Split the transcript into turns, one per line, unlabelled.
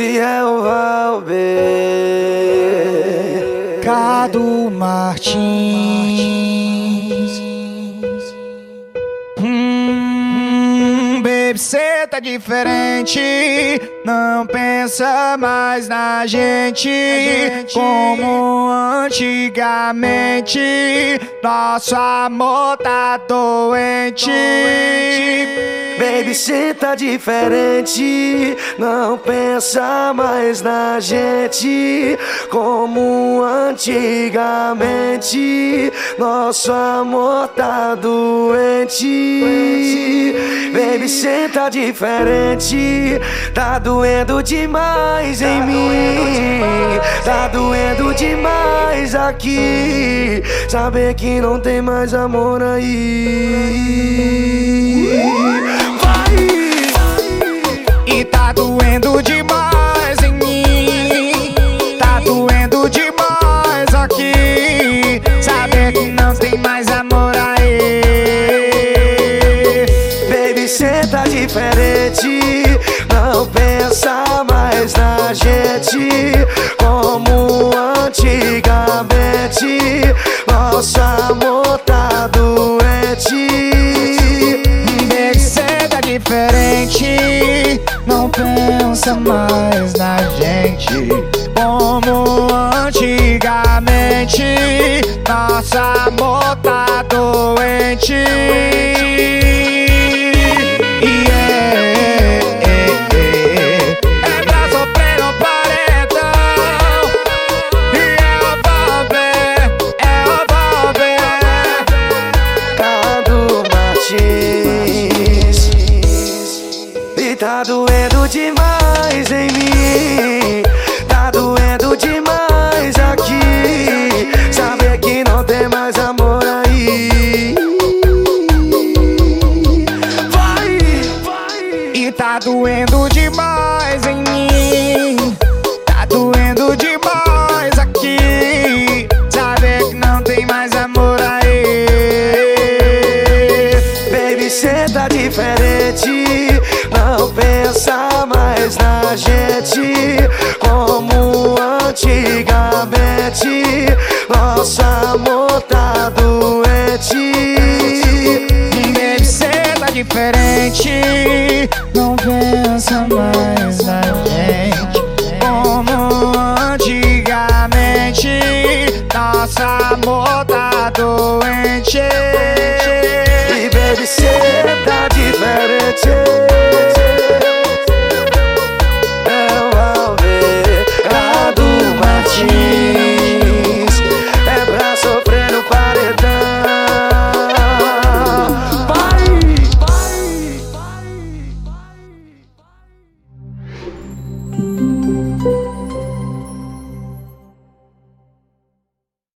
e é o Valber
Cado Martins. Hum, baby, cê tá diferente. Não pensa mais na gente, como antigamente. Nosso amor tá doente.
Baby, cê tá diferente. Não pensa mais na gente como antigamente. Nosso amor tá doente. Baby, cê tá diferente. Tá doendo demais em mim. Tá doendo demais aqui. Saber que não tem mais amor aí.
Diferente. Não pensa mais na gente tá doendo demais em mim. Tá doendo demais aqui. Saber que não tem mais amor aí.
Vai, vai. E tá doendo demais em a gente como antigamente. Nosso amor tá doente.
Baby, cê tá diferente.